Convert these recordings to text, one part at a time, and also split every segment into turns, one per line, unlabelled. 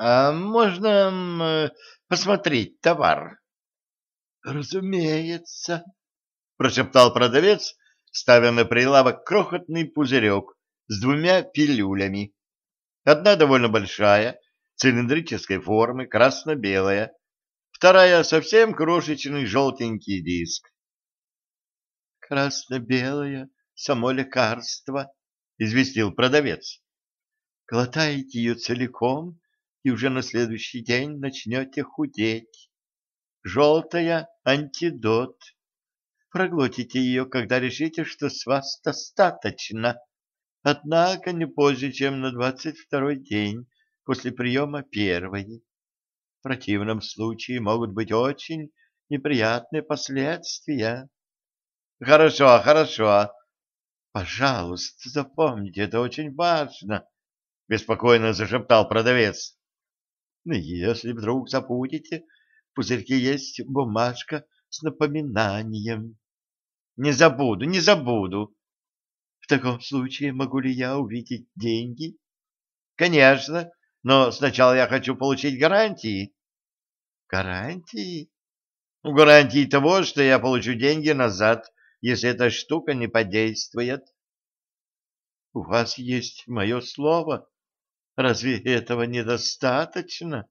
А можно посмотреть товар?
Разумеется,
прошептал продавец, ставя на прилавок крохотный пузырек с двумя пилюлями. Одна довольно большая, цилиндрической формы, красно-белая, вторая совсем крошечный желтенький диск.
«Красно-белое, само лекарство», — известил продавец. «Глотаете ее целиком, и уже на следующий день начнете худеть. Желтая — антидот. Проглотите ее, когда решите, что с вас достаточно. Однако не позже, чем на двадцать второй день после приема первой. В противном случае могут быть очень неприятные последствия.
Хорошо, хорошо.
Пожалуйста, запомните, это очень важно,
беспокойно зашептал продавец.
Но если вдруг забудете, в пузырьке есть бумажка с напоминанием.
Не забуду, не забуду.
В таком случае могу ли я увидеть деньги?
Конечно, но сначала я хочу получить гарантии.
Гарантии?
Гарантии того, что я получу деньги назад, если эта штука не подействует.
У вас есть мое слово. Разве этого недостаточно?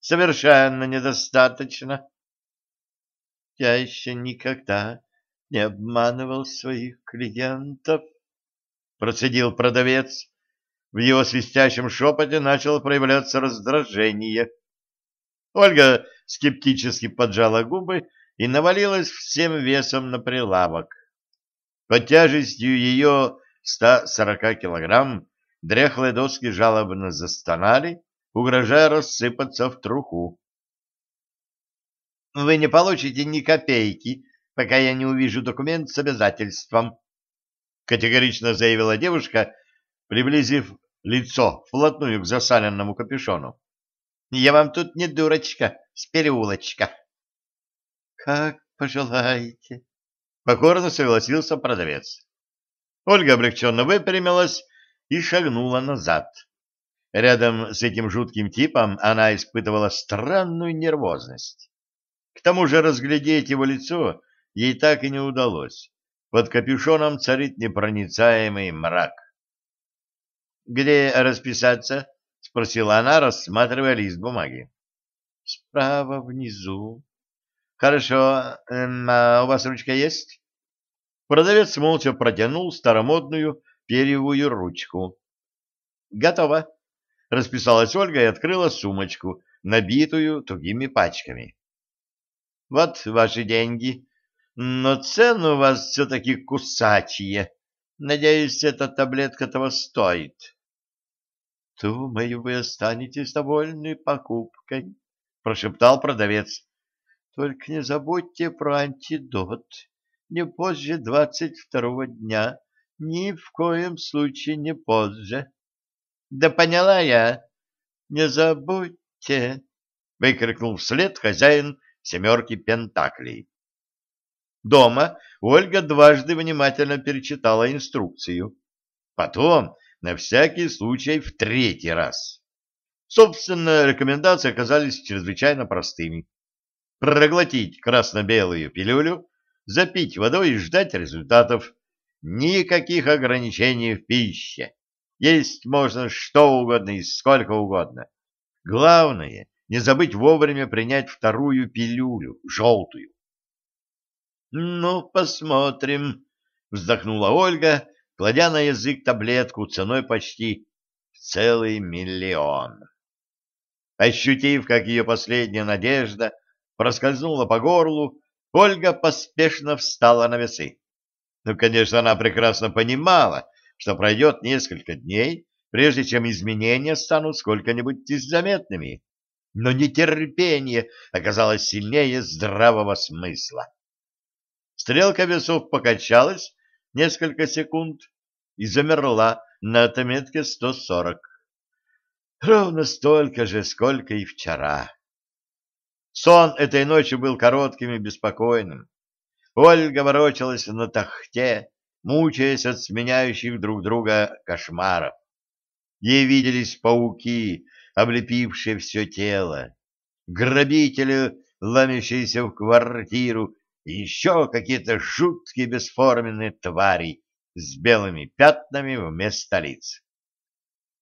Совершенно недостаточно.
Я еще никогда не обманывал своих клиентов,
процедил продавец. В его свистящем шепоте начало проявляться раздражение. Ольга скептически поджала губы и навалилась всем весом на прилавок. Под тяжестью ее 140 килограмм дряхлые доски жалобно застонали, угрожая рассыпаться в труху. «Вы не получите ни копейки, пока я не увижу документ с обязательством», — категорично заявила девушка, приблизив лицо вплотную к засаленному капюшону. «Я вам тут не дурочка с переулочка».
Как пожелаете.
Покорно согласился продавец. Ольга облегченно выпрямилась и шагнула назад. Рядом с этим жутким типом она испытывала странную нервозность. К тому же разглядеть его лицо ей так и не удалось. Под капюшоном царит непроницаемый мрак. «Где расписаться?» — спросила она, рассматривая лист бумаги.
«Справа внизу»,
Хорошо. Эм, а у вас ручка есть? Продавец молча протянул старомодную перьевую ручку. Готово. Расписалась Ольга и открыла сумочку, набитую тугими пачками. Вот ваши деньги. Но цены у вас все-таки кусачие. Надеюсь, эта таблетка того стоит.
Думаю, вы останетесь довольны покупкой,
прошептал продавец.
Только не забудьте про антидот. Не позже двадцать второго дня. Ни в коем случае не позже.
Да поняла я.
Не забудьте,
выкрикнул вслед хозяин семерки пентаклей. Дома Ольга дважды внимательно перечитала инструкцию. Потом, на всякий случай, в третий раз. Собственно, рекомендации оказались чрезвычайно простыми проглотить красно-белую пилюлю, запить водой и ждать результатов. Никаких ограничений в пище. Есть можно что угодно и сколько угодно. Главное, не забыть вовремя принять вторую пилюлю, желтую. «Ну, посмотрим», — вздохнула Ольга, кладя на язык таблетку ценой почти целый миллион. Ощутив, как ее последняя надежда проскользнула по горлу, Ольга поспешно встала на весы. Ну, конечно, она прекрасно понимала, что пройдет несколько дней, прежде чем изменения станут сколько-нибудь заметными. Но нетерпение оказалось сильнее здравого смысла. Стрелка весов покачалась несколько секунд и замерла на отметке 140. Ровно столько же, сколько и вчера. Сон этой ночью был коротким и беспокойным. Ольга ворочалась на тахте, мучаясь от сменяющих друг друга кошмаров. Ей виделись пауки, облепившие все тело, грабители, ломящиеся в квартиру, и еще какие-то жуткие бесформенные твари с белыми пятнами вместо лиц.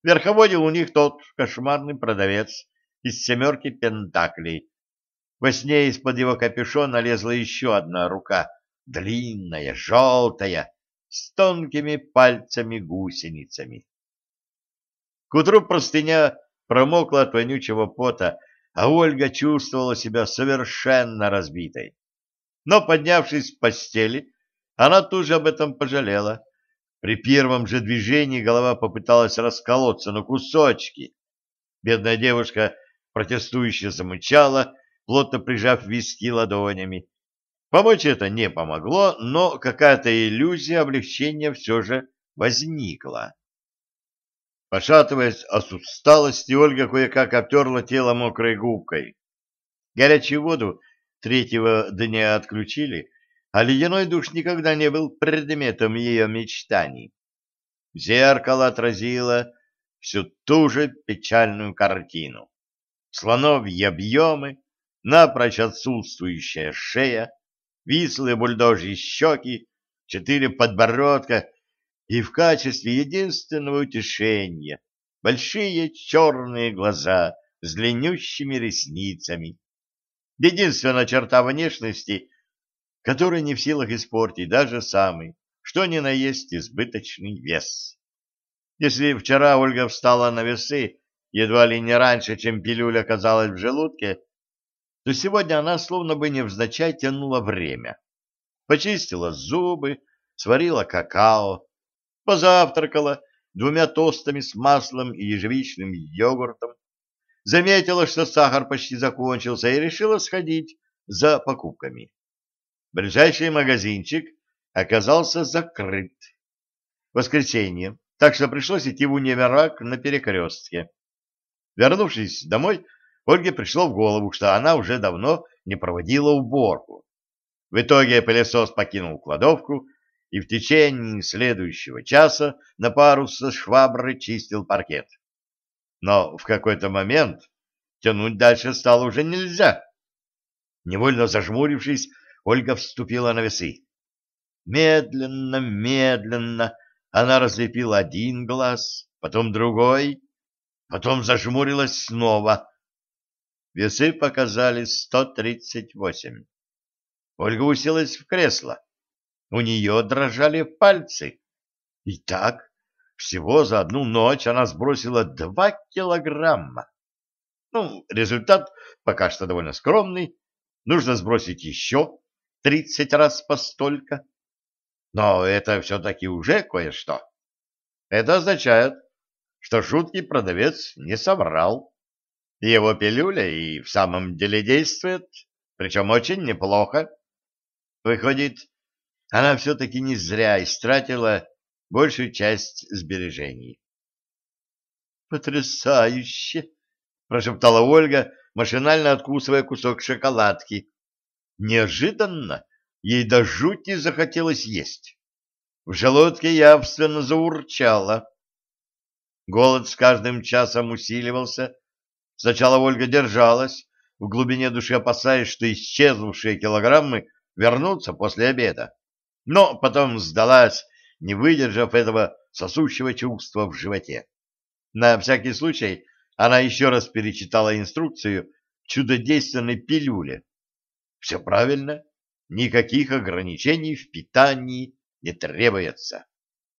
Верховодил у них тот кошмарный продавец из семерки пентаклей. Во сне из-под его капюшона лезла еще одна рука, длинная, желтая, с тонкими пальцами-гусеницами. К утру простыня промокла от вонючего пота, а Ольга чувствовала себя совершенно разбитой. Но, поднявшись с постели, она тут же об этом пожалела. При первом же движении голова попыталась расколоться на кусочки. Бедная девушка протестующе замычала, плотно прижав виски ладонями. Помочь это не помогло, но какая-то иллюзия облегчения все же возникла. Пошатываясь от усталости, Ольга кое-как обтерла тело мокрой губкой. Горячую воду третьего дня отключили, а ледяной душ никогда не был предметом ее мечтаний. Зеркало отразило всю ту же печальную картину. Слоновьи объемы, напрочь отсутствующая шея, вислые бульдожьи щеки, четыре подбородка и в качестве единственного утешения большие черные глаза с длиннющими ресницами. Единственная черта внешности, которая не в силах испортить даже самый, что ни на есть избыточный вес. Если вчера Ольга встала на весы едва ли не раньше, чем пилюля оказалась в желудке, то сегодня она словно бы невзначай тянула время. Почистила зубы, сварила какао, позавтракала двумя тостами с маслом и ежевичным йогуртом, заметила, что сахар почти закончился, и решила сходить за покупками. Ближайший магазинчик оказался закрыт. Воскресенье, так что пришлось идти в универмаг на перекрестке. Вернувшись домой, Ольге пришло в голову, что она уже давно не проводила уборку. В итоге пылесос покинул кладовку и в течение следующего часа на пару со шваброй чистил паркет. Но в какой-то момент тянуть дальше стало уже нельзя. Невольно зажмурившись, Ольга вступила на весы. Медленно, медленно она разлепила один глаз, потом другой, потом зажмурилась снова. Весы показали сто тридцать восемь. Ольга уселась в кресло. У нее дрожали пальцы. И так всего за одну ночь она сбросила два килограмма. Ну, результат пока что довольно скромный. Нужно сбросить еще тридцать раз по столько. Но это все-таки уже кое-что. Это означает, что жуткий продавец не соврал. Его пилюля и в самом деле действует, причем очень неплохо. Выходит, она все-таки не зря истратила большую часть сбережений. «Потрясающе!» — прошептала Ольга, машинально откусывая кусок шоколадки. Неожиданно ей до жути захотелось есть. В желудке явственно заурчало. Голод с каждым часом усиливался. Сначала Ольга держалась, в глубине души опасаясь, что исчезнувшие килограммы вернутся после обеда. Но потом сдалась, не выдержав этого сосущего чувства в животе. На всякий случай она еще раз перечитала инструкцию чудодейственной пилюли. Все правильно, никаких ограничений в питании не требуется.